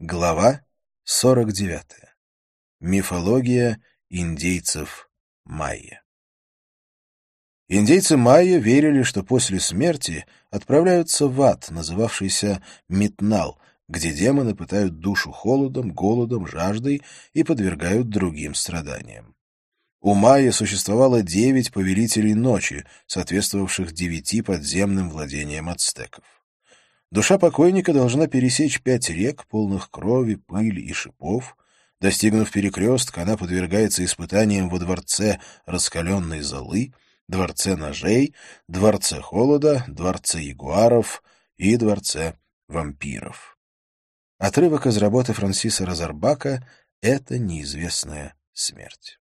Глава 49. Мифология индейцев майя. Индейцы майя верили, что после смерти отправляются в ад, называвшийся Митнал, где демоны пытают душу холодом, голодом, жаждой и подвергают другим страданиям. У майя существовало девять повелителей ночи, соответствовавших девяти подземным владениям ацтеков. Душа покойника должна пересечь пять рек, полных крови, пыли и шипов. Достигнув перекрестка, она подвергается испытаниям во дворце раскаленной золы, дворце ножей, дворце холода, дворце ягуаров и дворце вампиров. Отрывок из работы Франсиса Розарбака «Это неизвестная смерть».